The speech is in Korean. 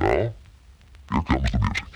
Now, here comes the music?